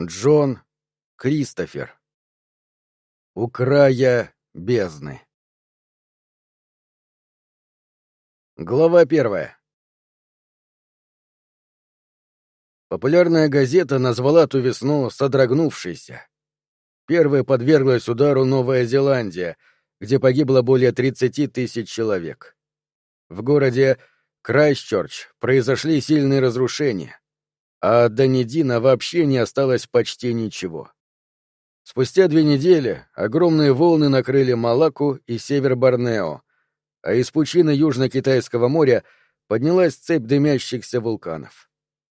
Джон Кристофер. У края бездны. Глава первая. Популярная газета назвала ту весну «Содрогнувшейся». Первой подверглась удару Новая Зеландия, где погибло более 30 тысяч человек. В городе Крайстчерч произошли сильные разрушения а от Данидина вообще не осталось почти ничего. Спустя две недели огромные волны накрыли Малаку и север Борнео, а из пучины Южно-Китайского моря поднялась цепь дымящихся вулканов.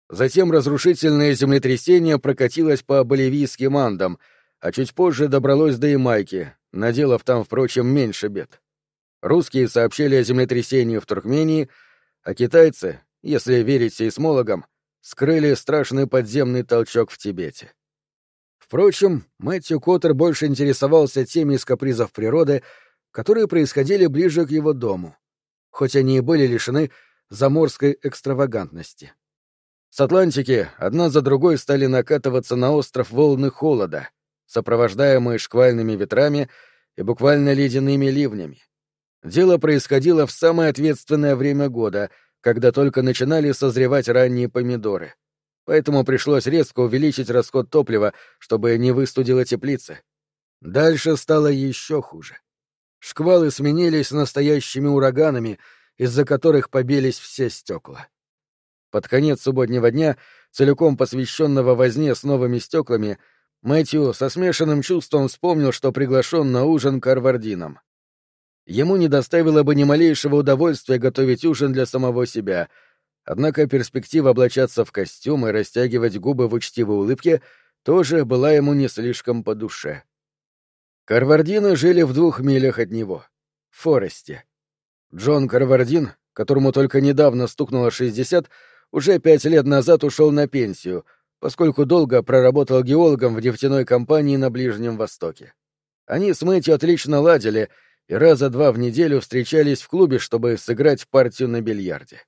Затем разрушительное землетрясение прокатилось по боливийским андам, а чуть позже добралось до Ямайки, наделав там, впрочем, меньше бед. Русские сообщили о землетрясении в Туркмении, а китайцы, если верить сейсмологам, скрыли страшный подземный толчок в Тибете. Впрочем, Мэтью Коттер больше интересовался теми из капризов природы, которые происходили ближе к его дому, хоть они и были лишены заморской экстравагантности. С Атлантики одна за другой стали накатываться на остров волны холода, сопровождаемые шквальными ветрами и буквально ледяными ливнями. Дело происходило в самое ответственное время года — когда только начинали созревать ранние помидоры. Поэтому пришлось резко увеличить расход топлива, чтобы не выстудило теплицы. Дальше стало еще хуже. Шквалы сменились настоящими ураганами, из-за которых побились все стекла. Под конец субботнего дня, целиком посвященного возне с новыми стеклами, Мэтью со смешанным чувством вспомнил, что приглашен на ужин к. Ему не доставило бы ни малейшего удовольствия готовить ужин для самого себя, однако перспектива облачаться в костюм и растягивать губы в учтивой улыбке тоже была ему не слишком по душе. Карвардины жили в двух милях от него, в Форесте. Джон Карвардин, которому только недавно стукнуло шестьдесят, уже пять лет назад ушел на пенсию, поскольку долго проработал геологом в нефтяной компании на Ближнем Востоке. Они с Мэтью отлично ладили — и раза два в неделю встречались в клубе, чтобы сыграть партию на бильярде.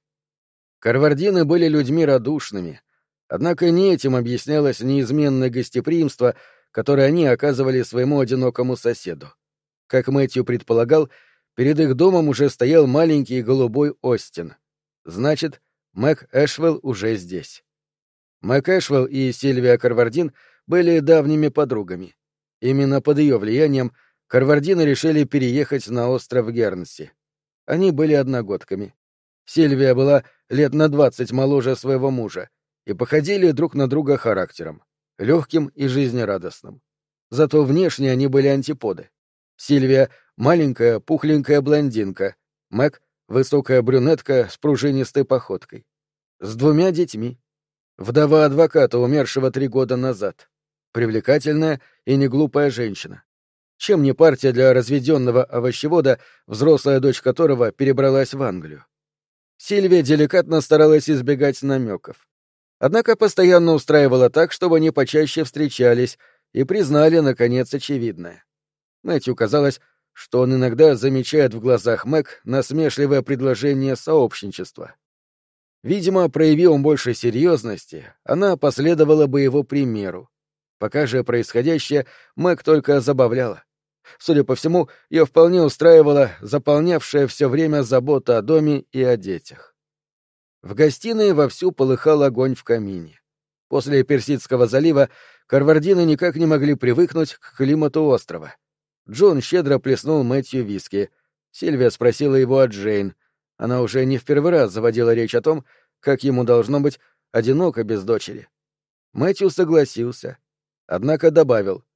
Карвардины были людьми радушными, однако не этим объяснялось неизменное гостеприимство, которое они оказывали своему одинокому соседу. Как Мэтью предполагал, перед их домом уже стоял маленький голубой Остин. Значит, Мэг Эшвелл уже здесь. Мэг Эшвелл и Сильвия Карвардин были давними подругами. Именно под ее влиянием — Карвардины решили переехать на остров Гернси. Они были одногодками. Сильвия была лет на двадцать моложе своего мужа и походили друг на друга характером, легким и жизнерадостным. Зато внешне они были антиподы. Сильвия — маленькая, пухленькая блондинка, Мэг — высокая брюнетка с пружинистой походкой. С двумя детьми. Вдова адвоката, умершего три года назад. Привлекательная и неглупая женщина. Чем не партия для разведенного овощевода, взрослая дочь которого перебралась в Англию? Сильвия деликатно старалась избегать намеков. Однако постоянно устраивала так, чтобы они почаще встречались и признали, наконец, очевидное. Мэтью казалось, что он иногда замечает в глазах Мэг насмешливое предложение сообщничества. Видимо, проявил он больше серьезности, она последовала бы его примеру. Пока же происходящее Мэг только забавляла. Судя по всему, ее вполне устраивала заполнявшая все время забота о доме и о детях. В гостиной вовсю полыхал огонь в камине. После Персидского залива карвардины никак не могли привыкнуть к климату острова. Джон щедро плеснул Мэтью виски. Сильвия спросила его о Джейн. Она уже не в первый раз заводила речь о том, как ему должно быть одиноко без дочери. Мэтью согласился, однако добавил —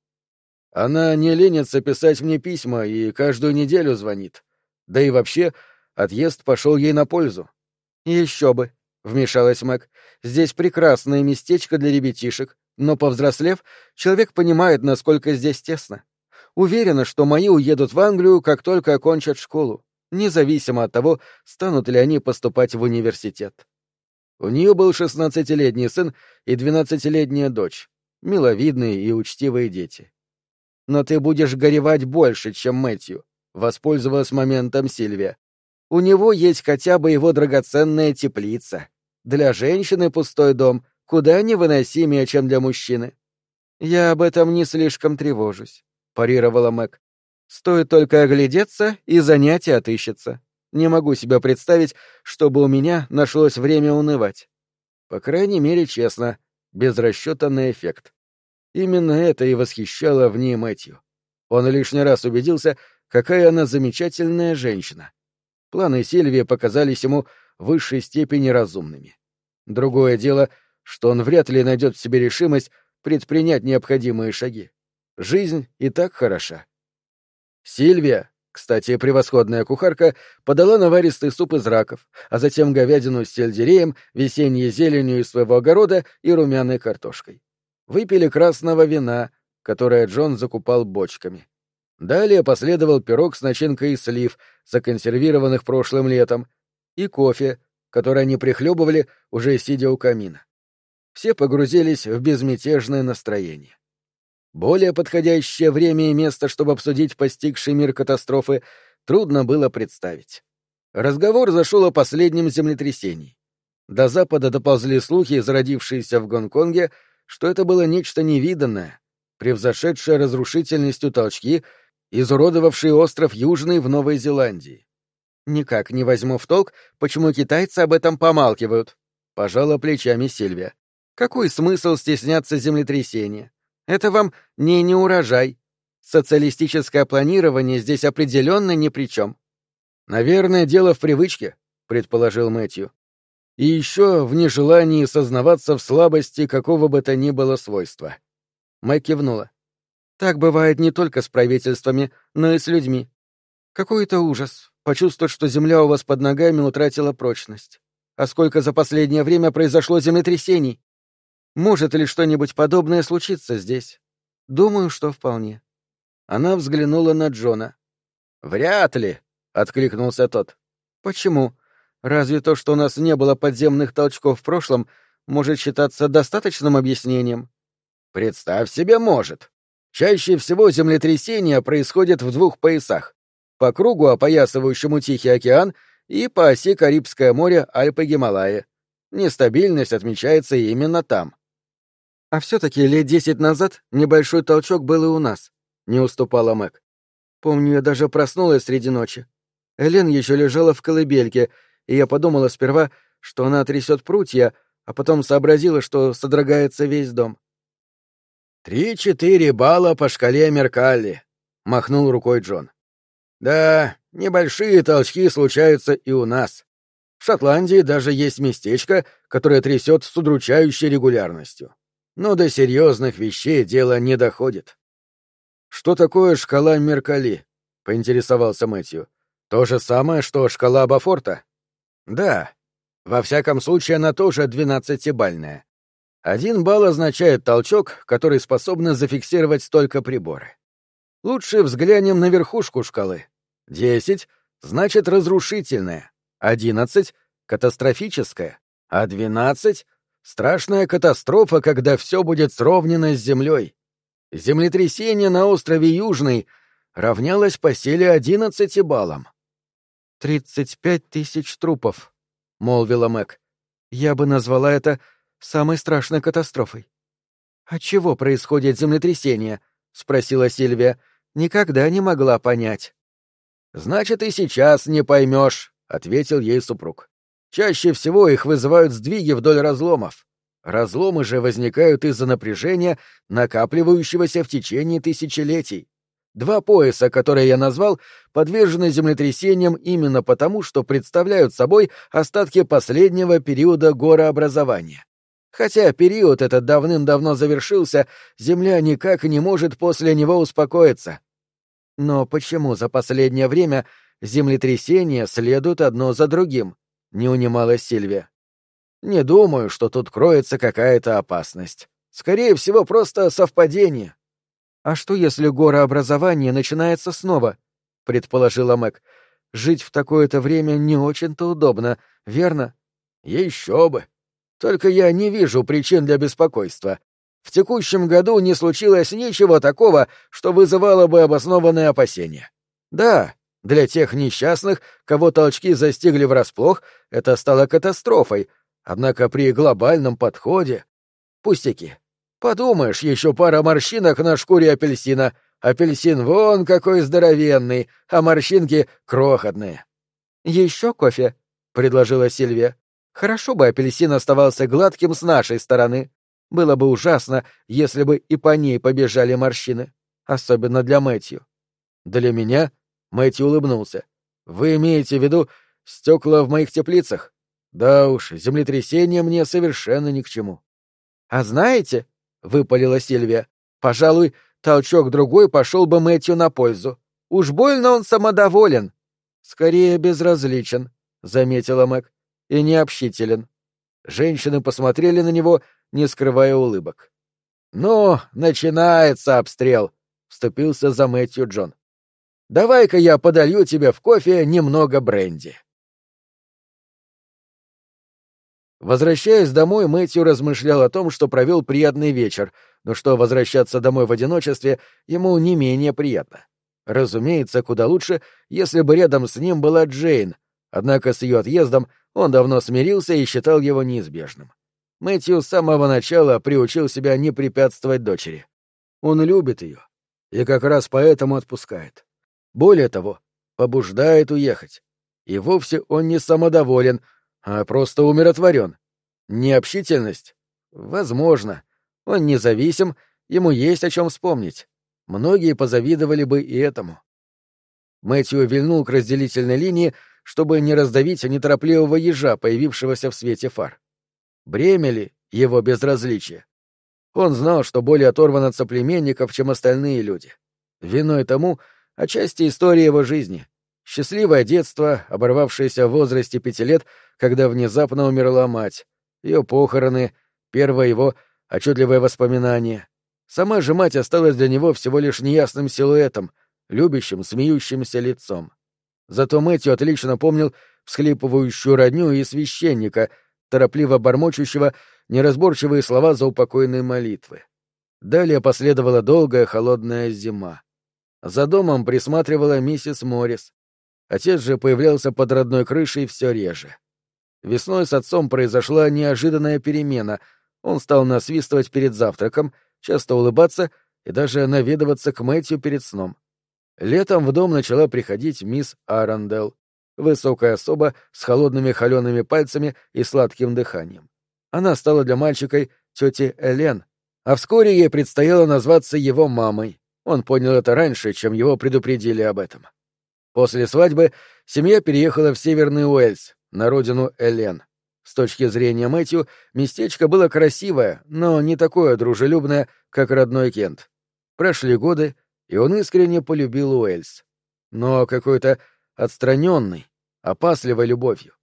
она не ленится писать мне письма и каждую неделю звонит. Да и вообще, отъезд пошел ей на пользу. Еще бы, вмешалась Мэг. Здесь прекрасное местечко для ребятишек, но повзрослев, человек понимает, насколько здесь тесно. Уверена, что мои уедут в Англию, как только окончат школу, независимо от того, станут ли они поступать в университет. У нее был шестнадцатилетний сын и двенадцатилетняя дочь, миловидные и учтивые дети но ты будешь горевать больше, чем Мэтью», — воспользовалась моментом Сильвия. «У него есть хотя бы его драгоценная теплица. Для женщины пустой дом куда невыносимее, чем для мужчины. Я об этом не слишком тревожусь, парировала Мэг. Стоит только оглядеться, и занятие отыщется. Не могу себе представить, чтобы у меня нашлось время унывать. По крайней мере, честно, без расчета на эффект. Именно это и восхищало в ней Мэтью. Он лишний раз убедился, какая она замечательная женщина. Планы Сильвии показались ему в высшей степени разумными. Другое дело, что он вряд ли найдет в себе решимость предпринять необходимые шаги. Жизнь и так хороша. Сильвия, кстати, превосходная кухарка, подала наваристый суп из раков, а затем говядину с сельдереем, весенней зеленью из своего огорода и румяной картошкой. Выпили красного вина, которое Джон закупал бочками. Далее последовал пирог с начинкой из слив, законсервированных прошлым летом, и кофе, который они прихлебывали, уже сидя у камина. Все погрузились в безмятежное настроение. Более подходящее время и место, чтобы обсудить постигший мир катастрофы, трудно было представить. Разговор зашел о последнем землетрясении. До Запада доползли слухи, зародившиеся в Гонконге, что это было нечто невиданное, превзошедшее разрушительностью толчки, изуродовавшие остров Южный в Новой Зеландии. «Никак не возьму в толк, почему китайцы об этом помалкивают», — пожала плечами Сильвия. «Какой смысл стесняться землетрясения? Это вам не неурожай. Социалистическое планирование здесь определенно ни при чем. Наверное, дело в привычке, предположил Мэтью. И еще в нежелании сознаваться в слабости какого бы то ни было свойства. Мэг кивнула. Так бывает не только с правительствами, но и с людьми. Какой-то ужас почувствовать, что земля у вас под ногами утратила прочность. А сколько за последнее время произошло землетрясений? Может ли что-нибудь подобное случиться здесь? Думаю, что вполне. Она взглянула на Джона. Вряд ли, откликнулся тот. Почему? Разве то, что у нас не было подземных толчков в прошлом, может считаться достаточным объяснением? Представь себе, может. Чаще всего землетрясения происходят в двух поясах. По кругу, опоясывающему Тихий океан, и по оси Карибское море, Альпы, Гималаи. Нестабильность отмечается именно там. А все-таки лет десять назад небольшой толчок был и у нас, не уступала Мэг. Помню, я даже проснулась среди ночи. Элен еще лежала в колыбельке, и я подумала сперва, что она трясет прутья, а потом сообразила, что содрогается весь дом. «Три-четыре балла по шкале Меркалли», — махнул рукой Джон. «Да, небольшие толчки случаются и у нас. В Шотландии даже есть местечко, которое трясет с удручающей регулярностью но до серьезных вещей дело не доходит. Что такое шкала Меркали? поинтересовался Мэтью. То же самое, что шкала Бафорта? Да. Во всяком случае, она тоже двенадцатибальная. Один балл означает толчок, который способны зафиксировать столько приборы. Лучше взглянем на верхушку шкалы. Десять — значит разрушительная, одиннадцать — катастрофическая, а двенадцать Страшная катастрофа, когда все будет сровнено с землей. Землетрясение на острове Южный равнялось по силе одиннадцати баллам. «Тридцать пять тысяч трупов», — молвила Мэг. «Я бы назвала это самой страшной катастрофой». «А чего происходит землетрясение?» — спросила Сильвия. «Никогда не могла понять». «Значит, и сейчас не поймешь», — ответил ей супруг. Чаще всего их вызывают сдвиги вдоль разломов. Разломы же возникают из-за напряжения, накапливающегося в течение тысячелетий. Два пояса, которые я назвал, подвержены землетрясениям именно потому, что представляют собой остатки последнего периода горообразования. Хотя период этот давным-давно завершился, Земля никак не может после него успокоиться. Но почему за последнее время землетрясения следуют одно за другим? не унималась Сильвия. Не думаю, что тут кроется какая-то опасность. Скорее всего, просто совпадение. А что, если горообразование начинается снова? предположила Мэг. Жить в такое-то время не очень-то удобно, верно? Еще бы. Только я не вижу причин для беспокойства. В текущем году не случилось ничего такого, что вызывало бы обоснованные опасения. Да, для тех несчастных, кого толчки застигли врасплох, это стало катастрофой, однако при глобальном подходе... Пустяки. Подумаешь, еще пара морщинок на шкуре апельсина. Апельсин вон какой здоровенный, а морщинки крохотные. Еще кофе, предложила Сильвия. Хорошо бы апельсин оставался гладким с нашей стороны. Было бы ужасно, если бы и по ней побежали морщины. Особенно для Мэтью. Для меня? Мэтью улыбнулся. Вы имеете в виду стекла в моих теплицах? Да уж, землетрясение мне совершенно ни к чему. А знаете, выпалила Сильвия. Пожалуй, толчок другой пошел бы Мэтью на пользу. Уж больно он самодоволен. Скорее безразличен, заметила Мэг, и необщителен. Женщины посмотрели на него, не скрывая улыбок. «Ну, начинается обстрел», — вступился за Мэтью Джон. «Давай-ка я подолью тебе в кофе немного бренди». Возвращаясь домой, Мэтью размышлял о том, что провел приятный вечер, но что возвращаться домой в одиночестве ему не менее приятно. Разумеется, куда лучше, если бы рядом с ним была Джейн, однако с ее отъездом он давно смирился и считал его неизбежным. Мэтью с самого начала приучил себя не препятствовать дочери. Он любит ее, и как раз поэтому отпускает. Более того, побуждает уехать. И вовсе он не самодоволен, а просто умиротворен. Необщительность? Возможно. Он независим, ему есть о чем вспомнить. Многие позавидовали бы и этому. Мэтью вильнул к разделительной линии, чтобы не раздавить неторопливого ежа, появившегося в свете фар. Бремя ли его безразличие? Он знал, что более оторван от соплеменников, чем остальные люди. Виной тому отчасти история его жизни. Счастливое детство, оборвавшееся в возрасте пяти лет, когда внезапно умерла мать, ее похороны, первое его отчетливое воспоминание. Сама же мать осталась для него всего лишь неясным силуэтом, любящим, смеющимся лицом. Зато Мэтью отлично помнил всхлипывающую родню и священника, торопливо бормочущего неразборчивые слова за упокойной молитвы. Далее последовала долгая холодная зима. За домом присматривала миссис Моррис, Отец же появлялся под родной крышей все реже. Весной с отцом произошла неожиданная перемена. Он стал насвистывать перед завтраком, часто улыбаться и даже наведываться к Мэтью перед сном. Летом в дом начала приходить мисс Арандел, высокая особа с холодными холеными пальцами и сладким дыханием. Она стала для мальчика тетей Элен, а вскоре ей предстояло назваться его мамой. Он понял это раньше, чем его предупредили об этом. После свадьбы семья переехала в Северный Уэльс, на родину Элен. С точки зрения Мэтью, местечко было красивое, но не такое дружелюбное, как родной Кент. Прошли годы, и он искренне полюбил Уэльс. Но какой-то отстраненный, опасливой любовью.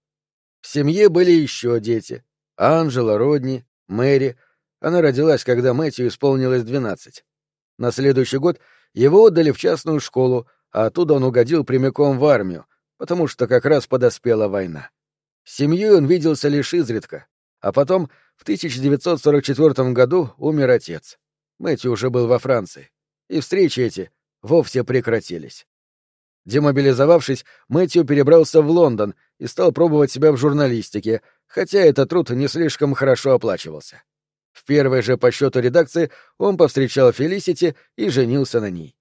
В семье были еще дети. Анжела, Родни, Мэри. Она родилась, когда Мэтью исполнилось двенадцать. На следующий год его отдали в частную школу, а оттуда он угодил прямиком в армию, потому что как раз подоспела война. С семьей он виделся лишь изредка, а потом в 1944 году умер отец. Мэтью уже был во Франции, и встречи эти вовсе прекратились. Демобилизовавшись, Мэтью перебрался в Лондон и стал пробовать себя в журналистике, хотя этот труд не слишком хорошо оплачивался. В первой же по счету редакции он повстречал Фелисити и женился на ней.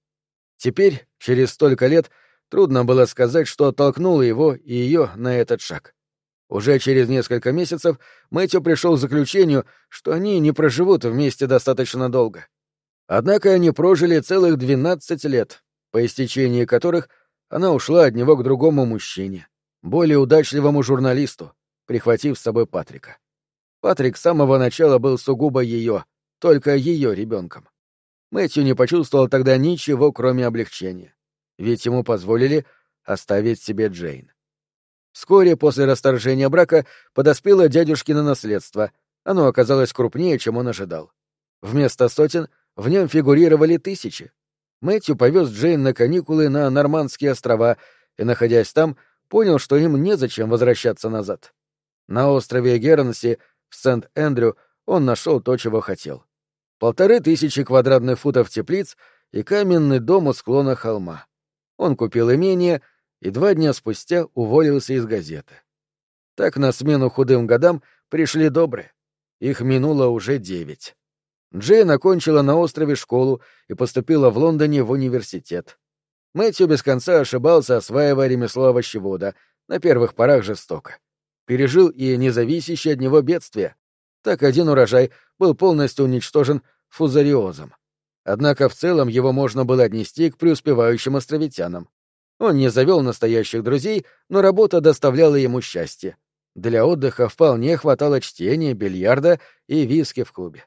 Теперь, через столько лет, трудно было сказать, что оттолкнуло его и ее на этот шаг. Уже через несколько месяцев Мэтью пришел к заключению, что они не проживут вместе достаточно долго. Однако они прожили целых двенадцать лет, по истечении которых она ушла от него к другому мужчине, более удачливому журналисту, прихватив с собой Патрика. Патрик с самого начала был сугубо ее, только ее ребенком. Мэтью не почувствовал тогда ничего, кроме облегчения. Ведь ему позволили оставить себе Джейн. Вскоре после расторжения брака подоспело дядюшкино наследство. Оно оказалось крупнее, чем он ожидал. Вместо сотен в нем фигурировали тысячи. Мэтью повез Джейн на каникулы на Нормандские острова и, находясь там, понял, что им незачем возвращаться назад. На острове Гернси в Сент-Эндрю он нашел то, чего хотел полторы тысячи квадратных футов теплиц и каменный дом у склона холма. Он купил имение и два дня спустя уволился из газеты. Так на смену худым годам пришли добрые. Их минуло уже девять. Джейн окончила на острове школу и поступила в Лондоне в университет. Мэтью без конца ошибался, осваивая ремесло овощевода, на первых порах жестоко. Пережил и независящее от него бедствие. Так один урожай был полностью уничтожен фузариозом. Однако в целом его можно было отнести к преуспевающим островитянам. Он не завел настоящих друзей, но работа доставляла ему счастье. Для отдыха вполне хватало чтения, бильярда и виски в клубе.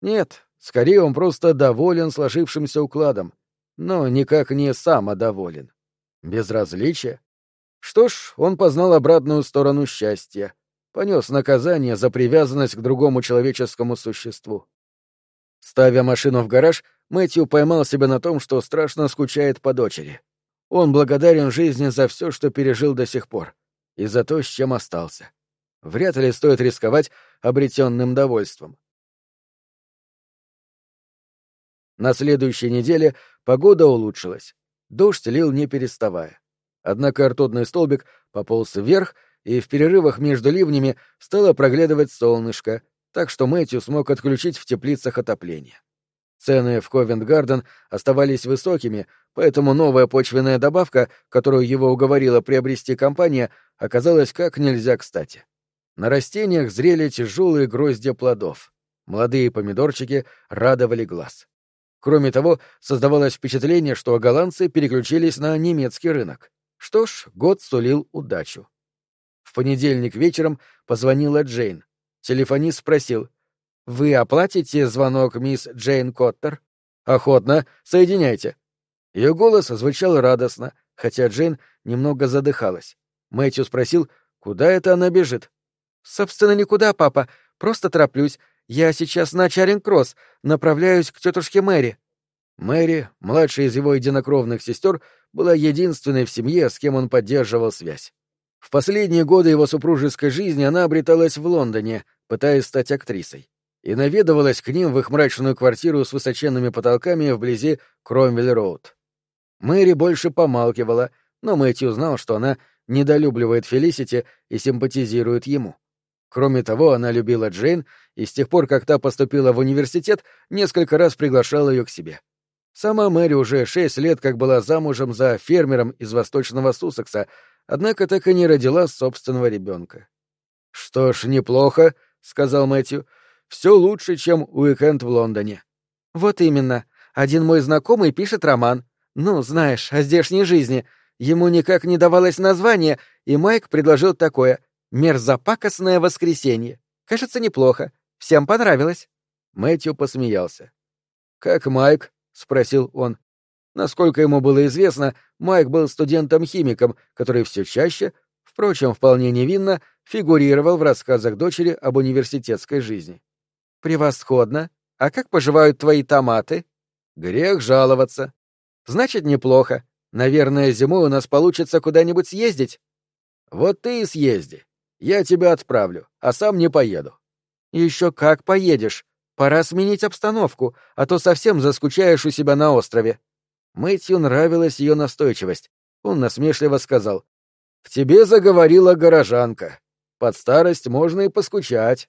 Нет, скорее он просто доволен сложившимся укладом, но никак не самодоволен. Безразличие? Что ж, он познал обратную сторону счастья, понес наказание за привязанность к другому человеческому существу. Ставя машину в гараж, Мэтью поймал себя на том, что страшно скучает по дочери. Он благодарен жизни за все, что пережил до сих пор, и за то, с чем остался. Вряд ли стоит рисковать обретенным довольством. На следующей неделе погода улучшилась. Дождь лил не переставая. Однако ртутный столбик пополз вверх, и в перерывах между ливнями стало проглядывать солнышко, так что Мэтью смог отключить в теплицах отопление. Цены в Ковент-Гарден оставались высокими, поэтому новая почвенная добавка, которую его уговорила приобрести компания, оказалась как нельзя кстати. На растениях зрели тяжелые гроздья плодов. Молодые помидорчики радовали глаз. Кроме того, создавалось впечатление, что голландцы переключились на немецкий рынок. Что ж, год сулил удачу. В понедельник вечером позвонила Джейн. Телефонист спросил, «Вы оплатите звонок мисс Джейн Коттер?» «Охотно. Соединяйте». Ее голос звучал радостно, хотя Джейн немного задыхалась. Мэтью спросил, куда это она бежит. «Собственно, никуда, папа. Просто тороплюсь. Я сейчас на Чаринг-Кросс. Направляюсь к тетушке Мэри». Мэри, младшая из его единокровных сестер, была единственной в семье, с кем он поддерживал связь. В последние годы его супружеской жизни она обреталась в Лондоне, пытаясь стать актрисой, и наведывалась к ним в их мрачную квартиру с высоченными потолками вблизи Кромвель-Роуд. Мэри больше помалкивала, но Мэтью знал, что она недолюбливает Фелисити и симпатизирует ему. Кроме того, она любила Джейн и с тех пор, как та поступила в университет, несколько раз приглашала ее к себе. Сама Мэри уже шесть лет как была замужем за фермером из восточного Суссекса, однако так и не родила собственного ребенка. «Что ж, неплохо», — сказал Мэтью. «Все лучше, чем уикенд в Лондоне». «Вот именно. Один мой знакомый пишет роман. Ну, знаешь, о здешней жизни. Ему никак не давалось название, и Майк предложил такое «Мерзопакостное воскресенье». Кажется, неплохо. Всем понравилось». Мэтью посмеялся. «Как Майк?» — спросил он. Насколько ему было известно, Майк был студентом-химиком, который все чаще, впрочем, вполне невинно, фигурировал в рассказах дочери об университетской жизни. «Превосходно! А как поживают твои томаты?» «Грех жаловаться». «Значит, неплохо. Наверное, зимой у нас получится куда-нибудь съездить». «Вот ты и съезди. Я тебя отправлю, а сам не поеду». «Еще как поедешь. Пора сменить обстановку, а то совсем заскучаешь у себя на острове». Мэтью нравилась ее настойчивость. Он насмешливо сказал. «В тебе заговорила горожанка. Под старость можно и поскучать».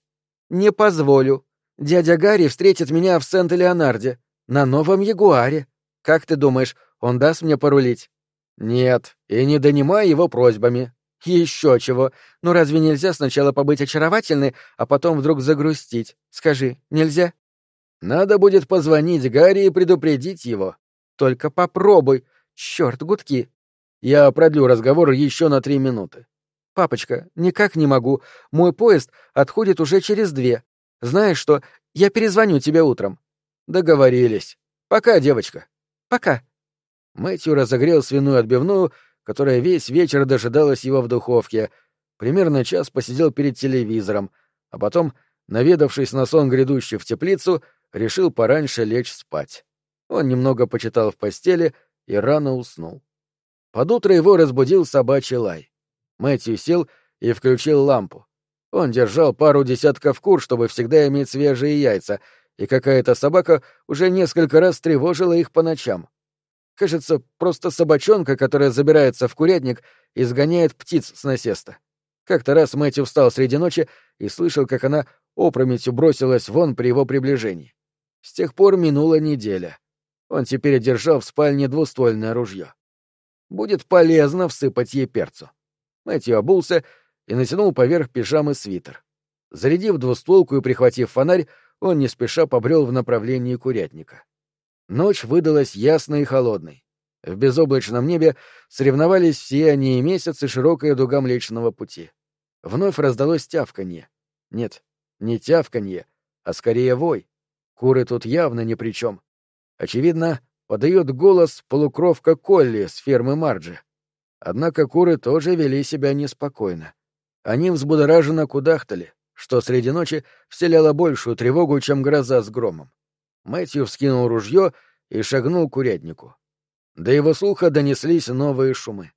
«Не позволю. Дядя Гарри встретит меня в Сент-Леонарде, на новом Ягуаре. Как ты думаешь, он даст мне порулить?» «Нет, и не донимай его просьбами». «Еще чего. Ну, разве нельзя сначала побыть очаровательной, а потом вдруг загрустить? Скажи, нельзя?» «Надо будет позвонить Гарри и предупредить его. Только попробуй. Черт, гудки. Я продлю разговор еще на три минуты. Папочка, никак не могу. Мой поезд отходит уже через две. Знаешь что, я перезвоню тебе утром. Договорились. Пока, девочка. Пока. Мэтью разогрел свиную отбивную, которая весь вечер дожидалась его в духовке. Примерно час посидел перед телевизором, а потом, наведавшись на сон грядущий в теплицу, решил пораньше лечь спать. Он немного почитал в постели и рано уснул. Под утро его разбудил собачий лай. Мэтью сел и включил лампу. Он держал пару десятков кур, чтобы всегда иметь свежие яйца, и какая-то собака уже несколько раз тревожила их по ночам. Кажется, просто собачонка, которая забирается в курятник и сгоняет птиц с насеста. Как-то раз Мэтью встал среди ночи и слышал, как она опрометью бросилась вон при его приближении. С тех пор минула неделя. Он теперь держал в спальне двуствольное ружье. Будет полезно всыпать ей перцу. Мэтью обулся и натянул поверх пижамы свитер. Зарядив двустволку и прихватив фонарь, он не спеша побрел в направлении курятника. Ночь выдалась ясной и холодной. В безоблачном небе соревновались сияние месяц и широкая дуга Млечного Пути. Вновь раздалось тявканье. Нет, не тявканье, а скорее вой. Куры тут явно ни при чем. Очевидно, подает голос полукровка Колли с фермы Марджи. Однако куры тоже вели себя неспокойно. Они взбудораженно кудахтали, что среди ночи вселяло большую тревогу, чем гроза с громом. Мэтью вскинул ружье и шагнул к курятнику. До его слуха донеслись новые шумы.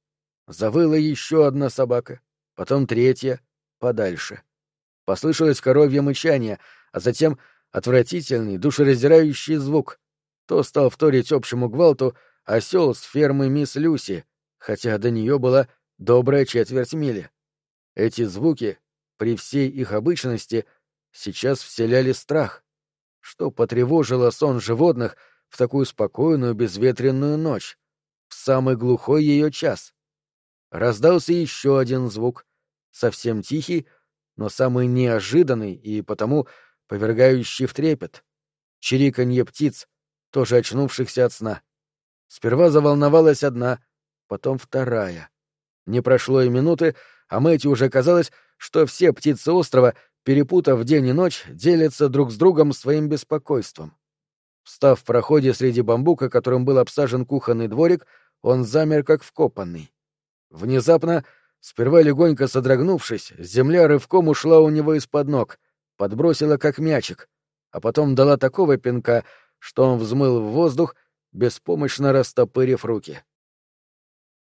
Завыла еще одна собака, потом третья, подальше. Послышалось коровье мычание, а затем отвратительный, душераздирающий звук. То стал вторить общему гвалту осел с фермы мисс Люси, хотя до нее была добрая четверть мили. Эти звуки, при всей их обычности, сейчас вселяли страх. Что потревожило сон животных в такую спокойную безветренную ночь, в самый глухой ее час? Раздался еще один звук, совсем тихий, но самый неожиданный и потому повергающий в трепет. Чириканье птиц, тоже очнувшихся от сна. Сперва заволновалась одна, потом вторая. Не прошло и минуты, а Мэти уже казалось, что все птицы острова, перепутав день и ночь, делятся друг с другом своим беспокойством. Встав в проходе среди бамбука, которым был обсажен кухонный дворик, он замер как вкопанный. Внезапно, сперва легонько содрогнувшись, земля рывком ушла у него из-под ног, подбросила как мячик, а потом дала такого пинка, что он взмыл в воздух, беспомощно растопырив руки. —